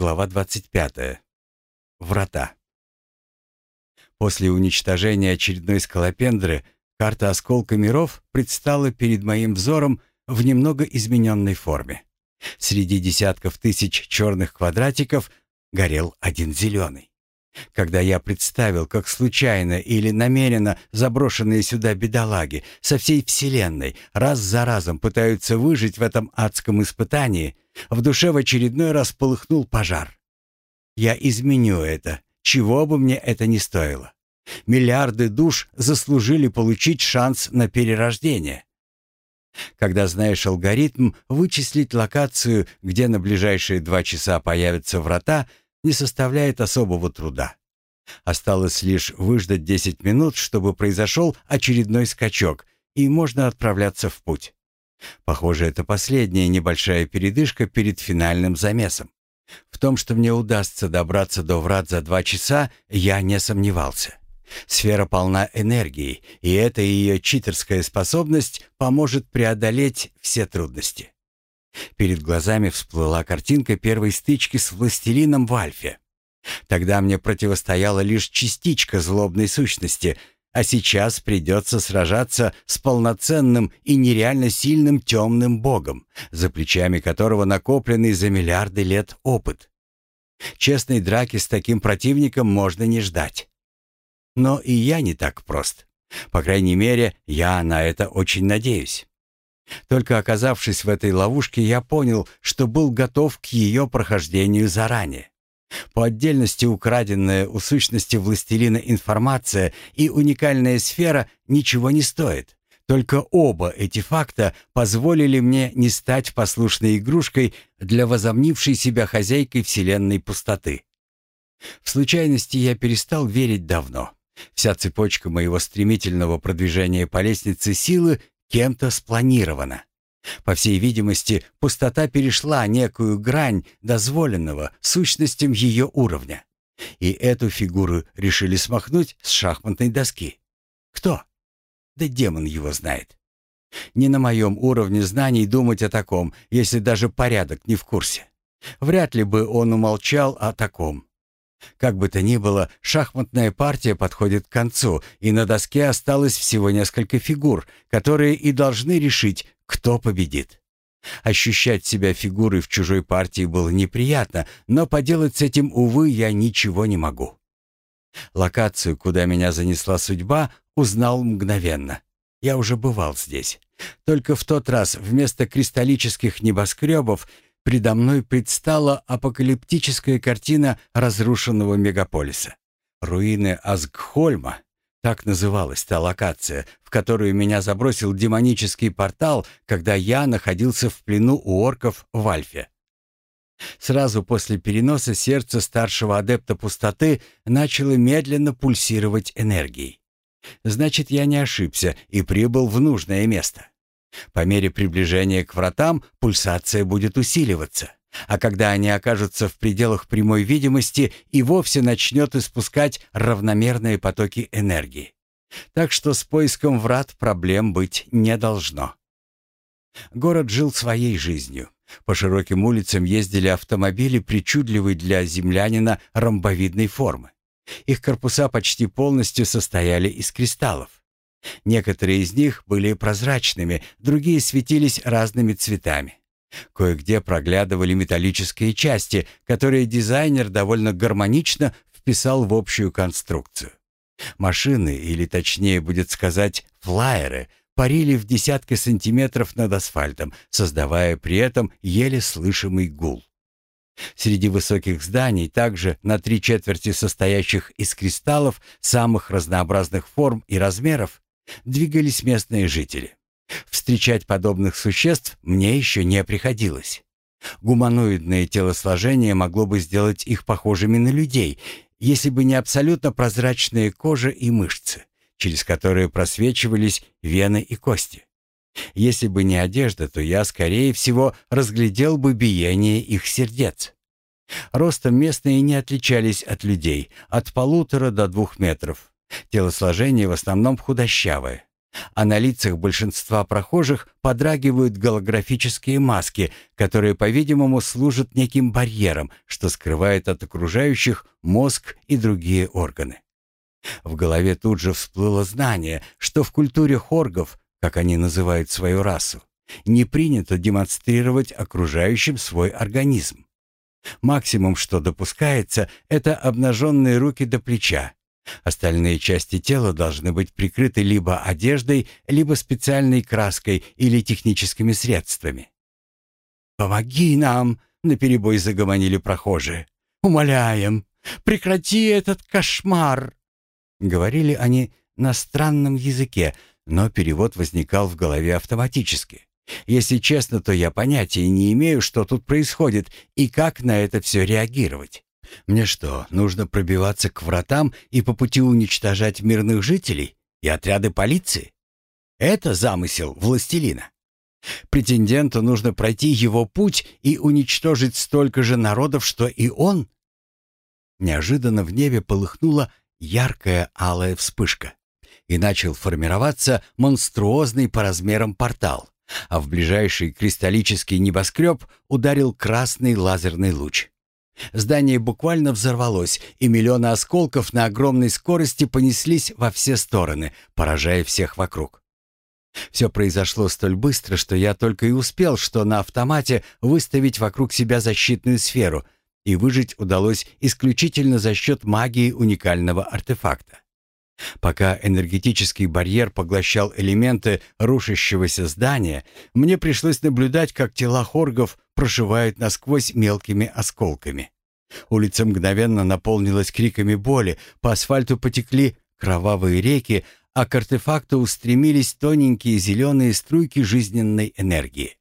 Глава 25. Врата. После уничтожения очередной скалопендры карта осколка миров предстала перед моим взором в немного измененной форме. Среди десятков тысяч черных квадратиков горел один зеленый. Когда я представил, как случайно или намеренно заброшенные сюда бедолаги со всей Вселенной раз за разом пытаются выжить в этом адском испытании, в душе в очередной раз полыхнул пожар. Я изменю это, чего бы мне это ни стоило. Миллиарды душ заслужили получить шанс на перерождение. Когда знаешь алгоритм, вычислить локацию, где на ближайшие два часа появятся врата, не составляет особого труда. Осталось лишь выждать 10 минут, чтобы произошел очередной скачок, и можно отправляться в путь. Похоже, это последняя небольшая передышка перед финальным замесом. В том, что мне удастся добраться до врат за два часа, я не сомневался. Сфера полна энергии, и эта ее читерская способность поможет преодолеть все трудности. Перед глазами всплыла картинка первой стычки с властелином в Альфе. Тогда мне противостояла лишь частичка злобной сущности, а сейчас придется сражаться с полноценным и нереально сильным темным богом, за плечами которого накопленный за миллиарды лет опыт. Честной драки с таким противником можно не ждать. Но и я не так прост. По крайней мере, я на это очень надеюсь. Только оказавшись в этой ловушке, я понял, что был готов к ее прохождению заранее. По отдельности украденная у сущности властелина информация и уникальная сфера ничего не стоит. Только оба эти факта позволили мне не стать послушной игрушкой для возомнившей себя хозяйкой вселенной пустоты. В случайности я перестал верить давно. Вся цепочка моего стремительного продвижения по лестнице силы кем-то спланирована. По всей видимости, пустота перешла некую грань дозволенного сущностям ее уровня. И эту фигуру решили смахнуть с шахматной доски. Кто? Да демон его знает. Не на моем уровне знаний думать о таком, если даже порядок не в курсе. Вряд ли бы он умолчал о таком. Как бы то ни было, шахматная партия подходит к концу, и на доске осталось всего несколько фигур, которые и должны решить, кто победит. Ощущать себя фигурой в чужой партии было неприятно, но поделать с этим, увы, я ничего не могу. Локацию, куда меня занесла судьба, узнал мгновенно. Я уже бывал здесь. Только в тот раз вместо кристаллических небоскребов Предо мной предстала апокалиптическая картина разрушенного мегаполиса. Руины Азгхольма, так называлась та локация, в которую меня забросил демонический портал, когда я находился в плену у орков в Альфе. Сразу после переноса сердце старшего адепта пустоты начало медленно пульсировать энергией. Значит, я не ошибся и прибыл в нужное место. По мере приближения к вратам пульсация будет усиливаться, а когда они окажутся в пределах прямой видимости, и вовсе начнет испускать равномерные потоки энергии. Так что с поиском врат проблем быть не должно. Город жил своей жизнью. По широким улицам ездили автомобили причудливой для землянина ромбовидной формы. Их корпуса почти полностью состояли из кристаллов. Некоторые из них были прозрачными, другие светились разными цветами. Кое-где проглядывали металлические части, которые дизайнер довольно гармонично вписал в общую конструкцию. Машины, или точнее будет сказать, флайеры, парили в десятки сантиметров над асфальтом, создавая при этом еле слышимый гул. Среди высоких зданий, также на три четверти состоящих из кристаллов самых разнообразных форм и размеров, двигались местные жители. Встречать подобных существ мне еще не приходилось. Гуманоидное телосложение могло бы сделать их похожими на людей, если бы не абсолютно прозрачная кожа и мышцы, через которые просвечивались вены и кости. Если бы не одежда, то я, скорее всего, разглядел бы биение их сердец. Ростом местные не отличались от людей, от полутора до двух метров, Телосложение в основном худощавое. а на лицах большинства прохожих подрагивают голографические маски, которые, по-видимому, служат неким барьером, что скрывает от окружающих мозг и другие органы. В голове тут же всплыло знание, что в культуре хоргов, как они называют свою расу, не принято демонстрировать окружающим свой организм. Максимум, что допускается, это обнаженные руки до плеча, Остальные части тела должны быть прикрыты либо одеждой, либо специальной краской или техническими средствами. «Помоги нам!» — наперебой загомонили прохожие. «Умоляем, прекрати этот кошмар!» Говорили они на странном языке, но перевод возникал в голове автоматически. Если честно, то я понятия не имею, что тут происходит и как на это все реагировать. Мне что, нужно пробиваться к вратам и по пути уничтожать мирных жителей и отряды полиции? Это замысел властелина. Претенденту нужно пройти его путь и уничтожить столько же народов, что и он. Неожиданно в небе полыхнула яркая алая вспышка, и начал формироваться монструозный по размерам портал, а в ближайший кристаллический небоскреб ударил красный лазерный луч. Здание буквально взорвалось, и миллионы осколков на огромной скорости понеслись во все стороны, поражая всех вокруг. Все произошло столь быстро, что я только и успел, что на автомате выставить вокруг себя защитную сферу, и выжить удалось исключительно за счет магии уникального артефакта. Пока энергетический барьер поглощал элементы рушащегося здания, мне пришлось наблюдать, как тела хоргов прошивают насквозь мелкими осколками. Улица мгновенно наполнилась криками боли, по асфальту потекли кровавые реки, а к артефакту устремились тоненькие зеленые струйки жизненной энергии.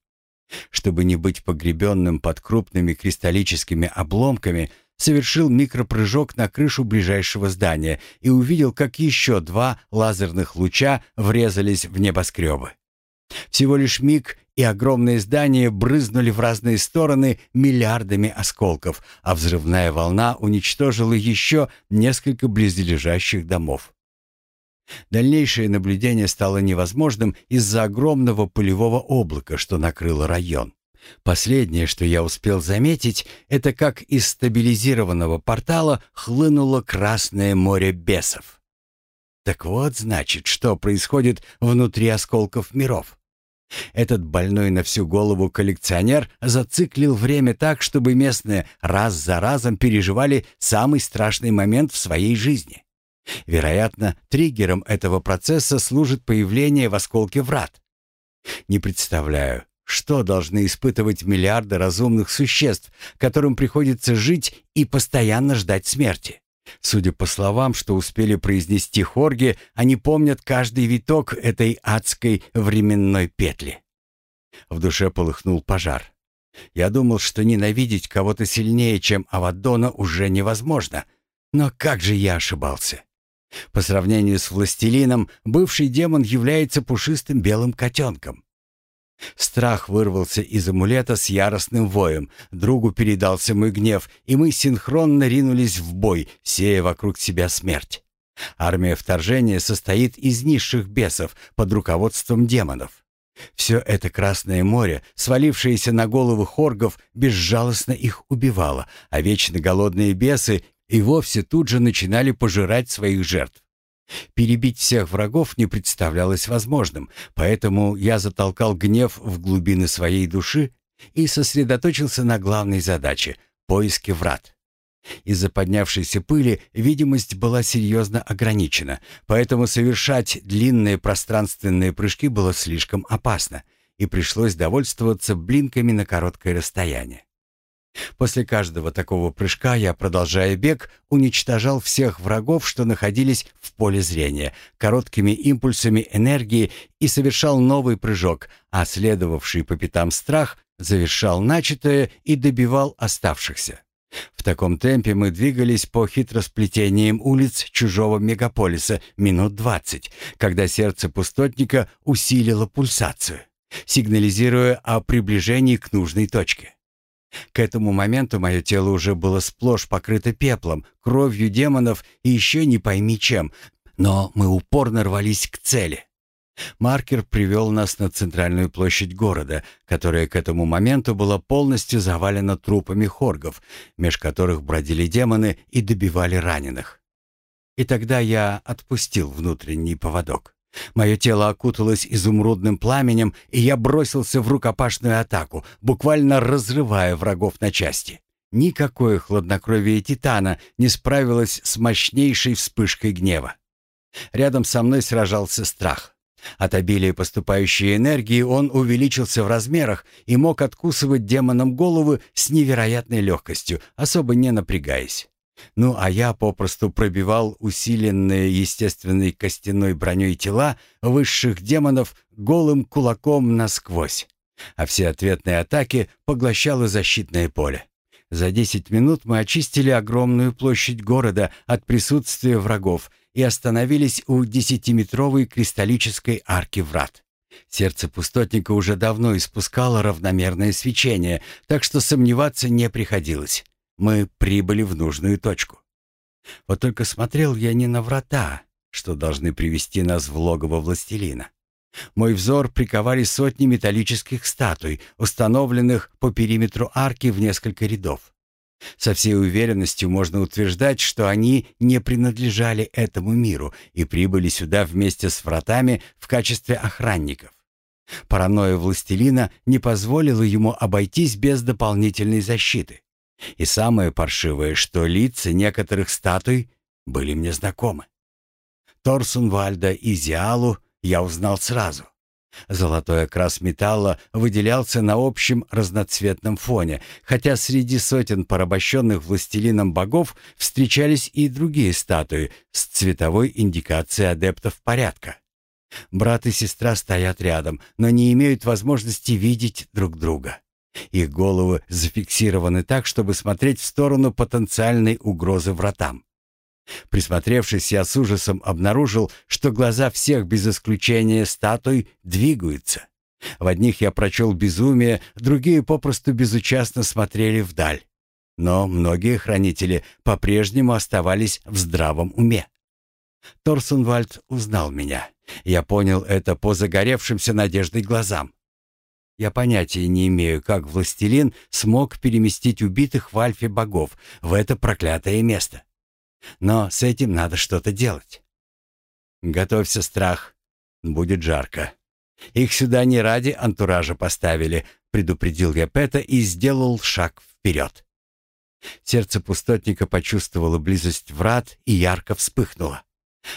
Чтобы не быть погребенным под крупными кристаллическими обломками, совершил микропрыжок на крышу ближайшего здания и увидел, как еще два лазерных луча врезались в небоскребы. Всего лишь миг, и огромные здания брызнули в разные стороны миллиардами осколков, а взрывная волна уничтожила еще несколько близлежащих домов. Дальнейшее наблюдение стало невозможным из-за огромного пылевого облака, что накрыло район. Последнее, что я успел заметить, это как из стабилизированного портала хлынуло Красное море бесов. Так вот, значит, что происходит внутри осколков миров. Этот больной на всю голову коллекционер зациклил время так, чтобы местные раз за разом переживали самый страшный момент в своей жизни. Вероятно, триггером этого процесса служит появление в осколке врат. Не представляю, что должны испытывать миллиарды разумных существ, которым приходится жить и постоянно ждать смерти? Судя по словам, что успели произнести хорги, они помнят каждый виток этой адской временной петли. В душе полыхнул пожар. Я думал, что ненавидеть кого-то сильнее, чем Авадона, уже невозможно. Но как же я ошибался? По сравнению с властелином, бывший демон является пушистым белым котенком. Страх вырвался из амулета с яростным воем. Другу передался мой гнев, и мы синхронно ринулись в бой, сея вокруг себя смерть. Армия вторжения состоит из низших бесов под руководством демонов. Все это Красное море, свалившееся на головы хоргов, безжалостно их убивало, а вечно голодные бесы и вовсе тут же начинали пожирать своих жертв. Перебить всех врагов не представлялось возможным, поэтому я затолкал гнев в глубины своей души и сосредоточился на главной задаче — поиске врат. Из-за поднявшейся пыли видимость была серьезно ограничена, поэтому совершать длинные пространственные прыжки было слишком опасно, и пришлось довольствоваться блинками на короткое расстояние. После каждого такого прыжка я, продолжая бег, уничтожал всех врагов, что находились в поле зрения, короткими импульсами энергии и совершал новый прыжок, а следовавший по пятам страх завершал начатое и добивал оставшихся. В таком темпе мы двигались по хитросплетениям улиц чужого мегаполиса минут двадцать, когда сердце пустотника усилило пульсацию, сигнализируя о приближении к нужной точке. К этому моменту мое тело уже было сплошь покрыто пеплом, кровью демонов и еще не пойми чем, но мы упорно рвались к цели. Маркер привел нас на центральную площадь города, которая к этому моменту была полностью завалена трупами хоргов, меж которых бродили демоны и добивали раненых. И тогда я отпустил внутренний поводок. Мое тело окуталось изумрудным пламенем, и я бросился в рукопашную атаку, буквально разрывая врагов на части. Никакое хладнокровие Титана не справилось с мощнейшей вспышкой гнева. Рядом со мной сражался страх. От обилия поступающей энергии он увеличился в размерах и мог откусывать демонам головы с невероятной легкостью, особо не напрягаясь. Ну, а я попросту пробивал усиленные естественной костяной броней тела высших демонов голым кулаком насквозь. А все ответные атаки поглощало защитное поле. За десять минут мы очистили огромную площадь города от присутствия врагов и остановились у десятиметровой кристаллической арки врат. Сердце пустотника уже давно испускало равномерное свечение, так что сомневаться не приходилось. Мы прибыли в нужную точку. Вот только смотрел я не на врата, что должны привести нас в логово властелина. Мой взор приковали сотни металлических статуй, установленных по периметру арки в несколько рядов. Со всей уверенностью можно утверждать, что они не принадлежали этому миру и прибыли сюда вместе с вратами в качестве охранников. Паранойя властелина не позволила ему обойтись без дополнительной защиты. И самое паршивое, что лица некоторых статуй были мне знакомы. Торсунвальда и Зиалу я узнал сразу. Золотой окрас металла выделялся на общем разноцветном фоне, хотя среди сотен порабощенных властелином богов встречались и другие статуи с цветовой индикацией адептов порядка. Брат и сестра стоят рядом, но не имеют возможности видеть друг друга. Их головы зафиксированы так, чтобы смотреть в сторону потенциальной угрозы вратам. Присмотревшись, я с ужасом обнаружил, что глаза всех без исключения статуй двигаются. В одних я прочел безумие, другие попросту безучастно смотрели вдаль. Но многие хранители по-прежнему оставались в здравом уме. Торсенвальд узнал меня. Я понял это по загоревшимся надеждой глазам. Я понятия не имею, как властелин смог переместить убитых в альфе богов в это проклятое место. Но с этим надо что-то делать. Готовься, страх. Будет жарко. Их сюда не ради антуража поставили, предупредил я Пэта и сделал шаг вперед. Сердце пустотника почувствовало близость врат и ярко вспыхнуло.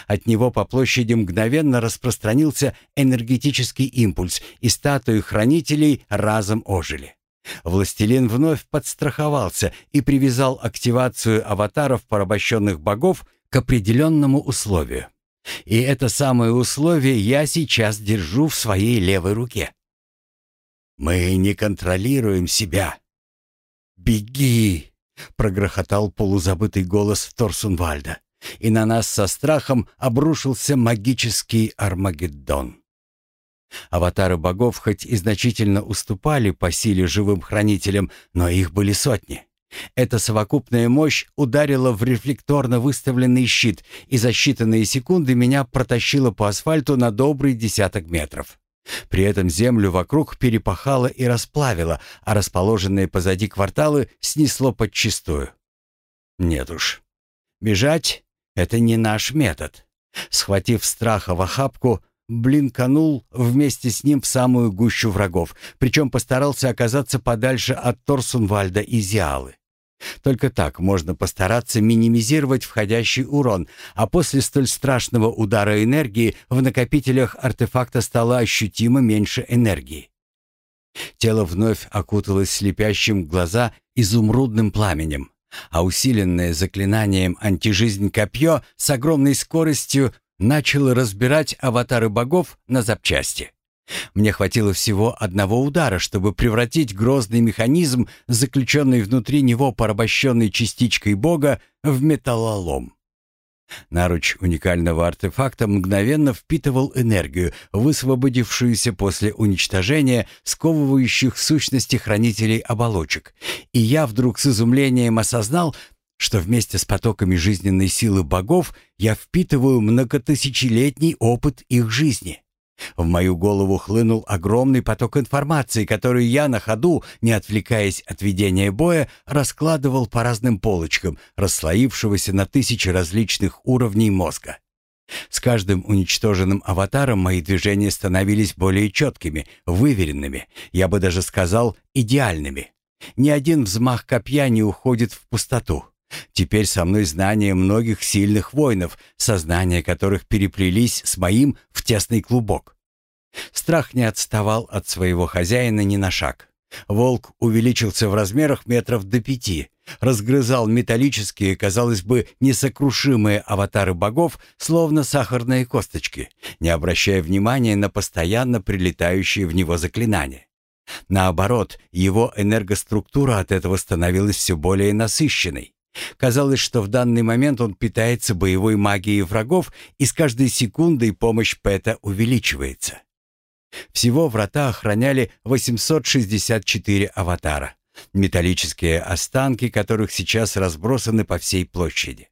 От него по площади мгновенно распространился энергетический импульс, и статуи хранителей разом ожили. Властелин вновь подстраховался и привязал активацию аватаров порабощенных богов к определенному условию. И это самое условие я сейчас держу в своей левой руке. «Мы не контролируем себя». «Беги!» — прогрохотал полузабытый голос Торсунвальда, и на нас со страхом обрушился магический Армагеддон. Аватары богов хоть и значительно уступали по силе живым хранителям, но их были сотни. Эта совокупная мощь ударила в рефлекторно выставленный щит, и за считанные секунды меня протащило по асфальту на добрый десяток метров. При этом землю вокруг перепахало и расплавило, а расположенные позади кварталы снесло подчистую. Нет уж. Бежать — это не наш метод. Схватив страха в охапку, блинканул вместе с ним в самую гущу врагов, причем постарался оказаться подальше от Торсунвальда и Зиалы. Только так можно постараться минимизировать входящий урон, а после столь страшного удара энергии в накопителях артефакта стало ощутимо меньше энергии. Тело вновь окуталось слепящим глаза изумрудным пламенем, а усиленное заклинанием антижизнь копье с огромной скоростью начал разбирать аватары богов на запчасти. Мне хватило всего одного удара, чтобы превратить грозный механизм, заключенный внутри него порабощенной частичкой бога, в металлолом. Наруч уникального артефакта мгновенно впитывал энергию, высвободившуюся после уничтожения сковывающих сущности хранителей оболочек, и я вдруг с изумлением осознал, что вместе с потоками жизненной силы богов я впитываю многотысячелетний опыт их жизни. В мою голову хлынул огромный поток информации, которую я на ходу, не отвлекаясь от ведения боя, раскладывал по разным полочкам, расслоившегося на тысячи различных уровней мозга. С каждым уничтоженным аватаром мои движения становились более четкими, выверенными, я бы даже сказал, идеальными. Ни один взмах копья не уходит в пустоту. Теперь со мной знания многих сильных воинов, сознания которых переплелись с моим в тесный клубок. Страх не отставал от своего хозяина ни на шаг. Волк увеличился в размерах метров до пяти, разгрызал металлические, казалось бы, несокрушимые аватары богов, словно сахарные косточки, не обращая внимания на постоянно прилетающие в него заклинания. Наоборот, его энергоструктура от этого становилась все более насыщенной. Казалось, что в данный момент он питается боевой магией врагов, и с каждой секундой помощь Пэта увеличивается. Всего врата охраняли 864 аватара, металлические останки которых сейчас разбросаны по всей площади.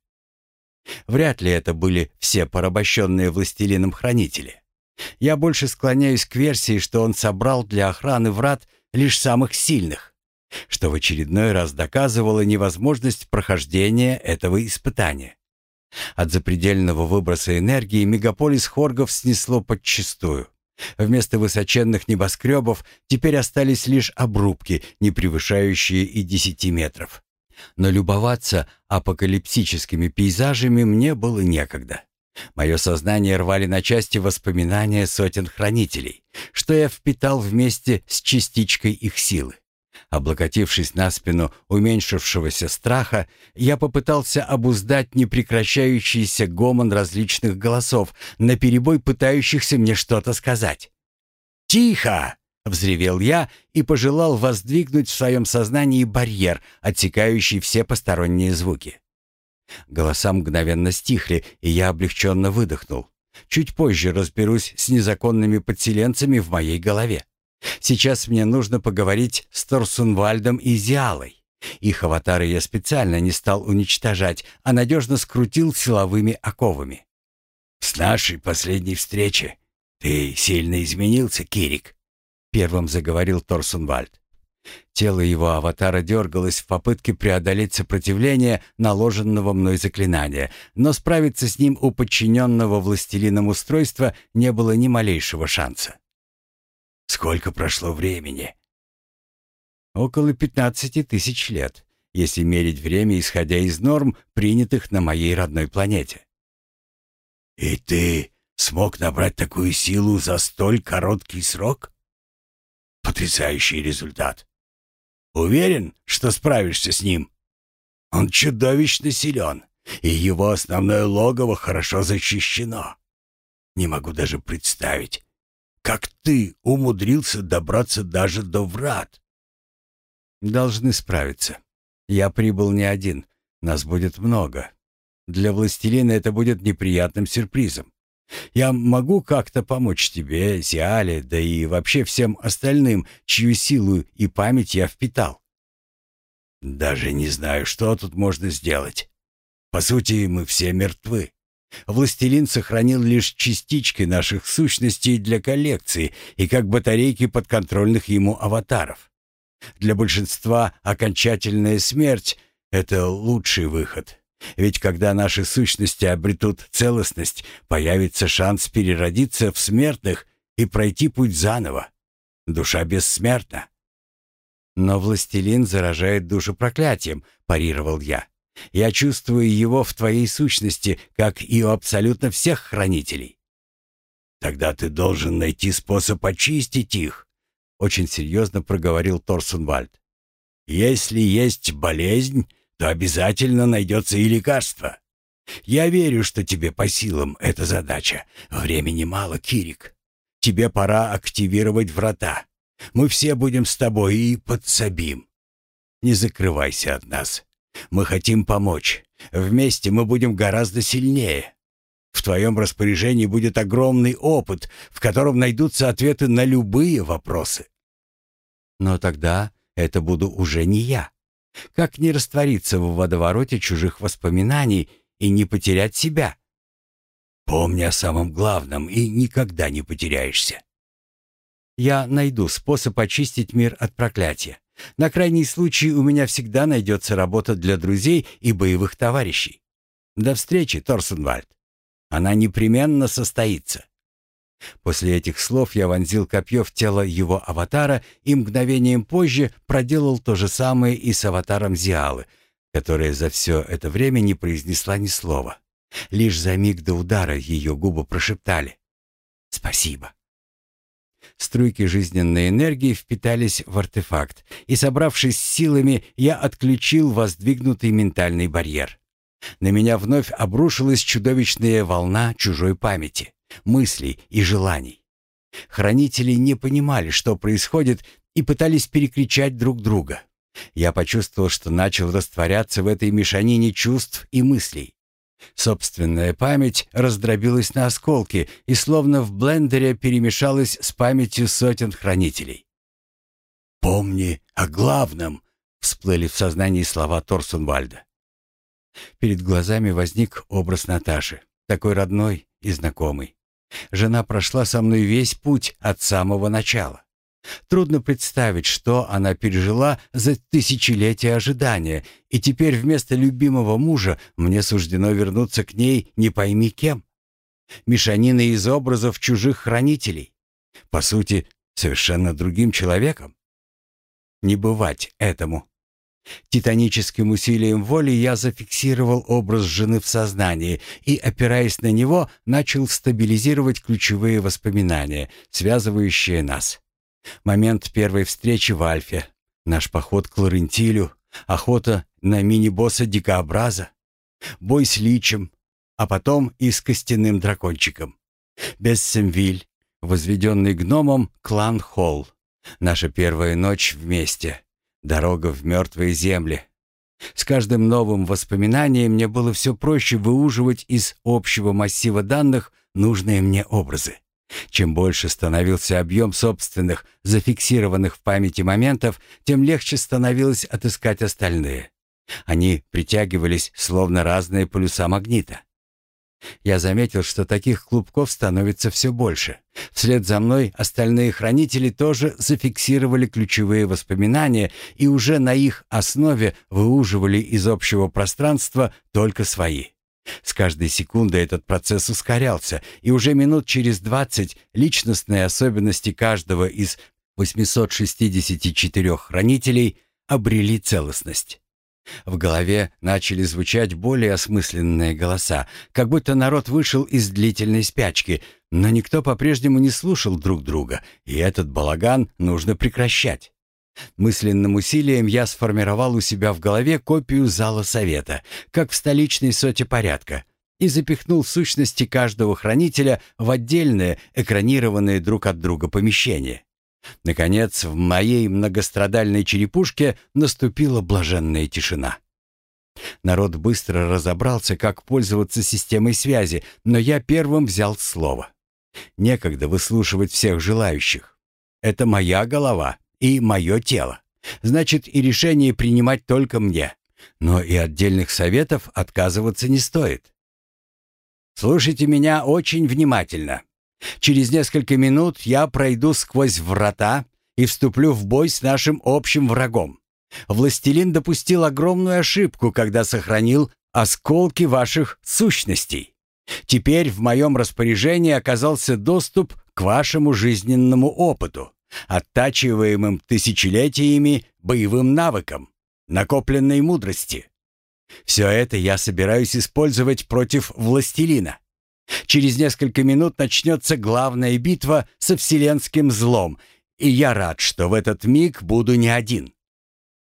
Вряд ли это были все порабощенные властелином хранители. Я больше склоняюсь к версии, что он собрал для охраны врат лишь самых сильных, что в очередной раз доказывало невозможность прохождения этого испытания. От запредельного выброса энергии мегаполис Хоргов снесло подчистую. Вместо высоченных небоскребов теперь остались лишь обрубки, не превышающие и десяти метров. Но любоваться апокалиптическими пейзажами мне было некогда. Мое сознание рвали на части воспоминания сотен хранителей, что я впитал вместе с частичкой их силы. Облокотившись на спину уменьшившегося страха, я попытался обуздать непрекращающийся гомон различных голосов, наперебой пытающихся мне что-то сказать. «Тихо!» — взревел я и пожелал воздвигнуть в своем сознании барьер, отсекающий все посторонние звуки. Голоса мгновенно стихли, и я облегченно выдохнул. Чуть позже разберусь с незаконными подселенцами в моей голове. Сейчас мне нужно поговорить с Торсунвальдом и Зиалой. Их аватары я специально не стал уничтожать, а надежно скрутил силовыми оковами. «С нашей последней встречи ты сильно изменился, Кирик», — первым заговорил Торсунвальд. Тело его аватара дергалось в попытке преодолеть сопротивление наложенного мной заклинания, но справиться с ним у подчиненного властелином устройства не было ни малейшего шанса. Сколько прошло времени? Около пятнадцати тысяч лет, если мерить время, исходя из норм, принятых на моей родной планете. И ты смог набрать такую силу за столь короткий срок? Потрясающий результат. Уверен, что справишься с ним? Он чудовищно силен, и его основное логово хорошо защищено. Не могу даже представить, как ты умудрился добраться даже до врат? Должны справиться. Я прибыл не один. Нас будет много. Для властелина это будет неприятным сюрпризом. Я могу как-то помочь тебе, Зиале, да и вообще всем остальным, чью силу и память я впитал. Даже не знаю, что тут можно сделать. По сути, мы все мертвы. Властелин сохранил лишь частички наших сущностей для коллекции и как батарейки подконтрольных ему аватаров. Для большинства окончательная смерть — это лучший выход. Ведь когда наши сущности обретут целостность, появится шанс переродиться в смертных и пройти путь заново. Душа бессмертна. Но властелин заражает душу проклятием, парировал я. Я чувствую его в твоей сущности, как и у абсолютно всех хранителей. Тогда ты должен найти способ очистить их, очень серьезно проговорил Торсунвальд. Если есть болезнь, то обязательно найдется и лекарство. Я верю, что тебе по силам эта задача. Времени мало, Кирик. Тебе пора активировать врата. Мы все будем с тобой и подсобим. Не закрывайся от нас. Мы хотим помочь. Вместе мы будем гораздо сильнее. В твоем распоряжении будет огромный опыт, в котором найдутся ответы на любые вопросы. Но тогда это буду уже не я. Как не раствориться в водовороте чужих воспоминаний и не потерять себя? Помни о самом главном и никогда не потеряешься. Я найду способ очистить мир от проклятия. На крайний случай у меня всегда найдется работа для друзей и боевых товарищей. До встречи, Торсенвальд. Она непременно состоится. После этих слов я вонзил копье в тело его аватара и мгновением позже проделал то же самое и с аватаром Зиалы, которая за все это время не произнесла ни слова. Лишь за миг до удара ее губы прошептали «Спасибо». Струйки жизненной энергии впитались в артефакт, и, собравшись силами, я отключил воздвигнутый ментальный барьер. На меня вновь обрушилась чудовищная волна чужой памяти мыслей и желаний. Хранители не понимали, что происходит, и пытались перекричать друг друга. Я почувствовал, что начал растворяться в этой мешанине чувств и мыслей. Собственная память раздробилась на осколки и словно в блендере перемешалась с памятью сотен хранителей. «Помни о главном!» — всплыли в сознании слова Торсунвальда. Перед глазами возник образ Наташи, такой родной и знакомый. Жена прошла со мной весь путь от самого начала. Трудно представить, что она пережила за тысячелетия ожидания, и теперь вместо любимого мужа мне суждено вернуться к ней не пойми кем. Мешанина из образов чужих хранителей. По сути, совершенно другим человеком. Не бывать этому. Титаническим усилием воли я зафиксировал образ жены в сознании и, опираясь на него, начал стабилизировать ключевые воспоминания, связывающие нас. Момент первой встречи в Альфе, наш поход к Лорентилю, охота на мини-босса Дикообраза, бой с Личем, а потом и с костяным дракончиком. Бессемвиль, возведенный гномом клан Холл. Наша первая ночь вместе. Дорога в мертвые земли. С каждым новым воспоминанием мне было все проще выуживать из общего массива данных нужные мне образы. Чем больше становился объем собственных, зафиксированных в памяти моментов, тем легче становилось отыскать остальные. Они притягивались, словно разные полюса магнита. Я заметил, что таких клубков становится все больше. Вслед за мной остальные хранители тоже зафиксировали ключевые воспоминания и уже на их основе выуживали из общего пространства только свои. С каждой секундой этот процесс ускорялся, и уже минут через двадцать личностные особенности каждого из 864 хранителей обрели целостность. В голове начали звучать более осмысленные голоса, как будто народ вышел из длительной спячки, но никто по-прежнему не слушал друг друга, и этот балаган нужно прекращать. Мысленным усилием я сформировал у себя в голове копию зала совета, как в столичной соте порядка, и запихнул сущности каждого хранителя в отдельные, экранированные друг от друга помещения. Наконец, в моей многострадальной черепушке наступила блаженная тишина. Народ быстро разобрался, как пользоваться системой связи, но я первым взял слово. Некогда выслушивать всех желающих. Это моя голова и мое тело. Значит, и решение принимать только мне. Но и отдельных советов отказываться не стоит. Слушайте меня очень внимательно. Через несколько минут я пройду сквозь врата и вступлю в бой с нашим общим врагом. Властелин допустил огромную ошибку, когда сохранил осколки ваших сущностей. Теперь в моем распоряжении оказался доступ к вашему жизненному опыту, оттачиваемым тысячелетиями боевым навыкам, накопленной мудрости. Все это я собираюсь использовать против властелина. Через несколько минут начнется главная битва со вселенским злом, и я рад, что в этот миг буду не один.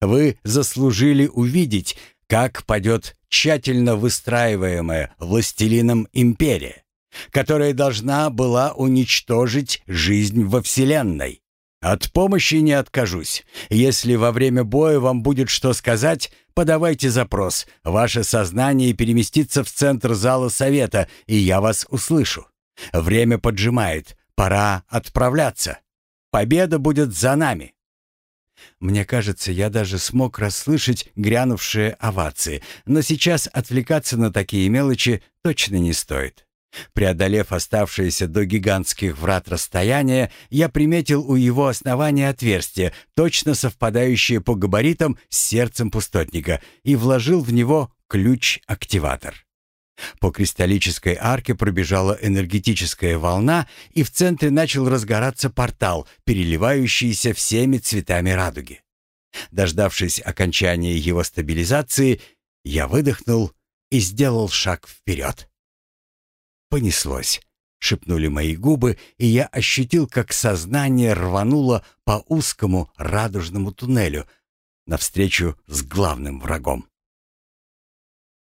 Вы заслужили увидеть, как падет тщательно выстраиваемая властелином империя, которая должна была уничтожить жизнь во Вселенной. От помощи не откажусь. Если во время боя вам будет что сказать, подавайте запрос. Ваше сознание переместится в центр зала совета, и я вас услышу. Время поджимает. Пора отправляться. Победа будет за нами. Мне кажется, я даже смог расслышать грянувшие овации, но сейчас отвлекаться на такие мелочи точно не стоит. Преодолев оставшееся до гигантских врат расстояние, я приметил у его основания отверстие, точно совпадающее по габаритам с сердцем пустотника, и вложил в него ключ-активатор. По кристаллической арке пробежала энергетическая волна, и в центре начал разгораться портал, переливающийся всеми цветами радуги. Дождавшись окончания его стабилизации, я выдохнул и сделал шаг вперед. Понеслось. Шепнули мои губы, и я ощутил, как сознание рвануло по узкому радужному туннелю навстречу с главным врагом.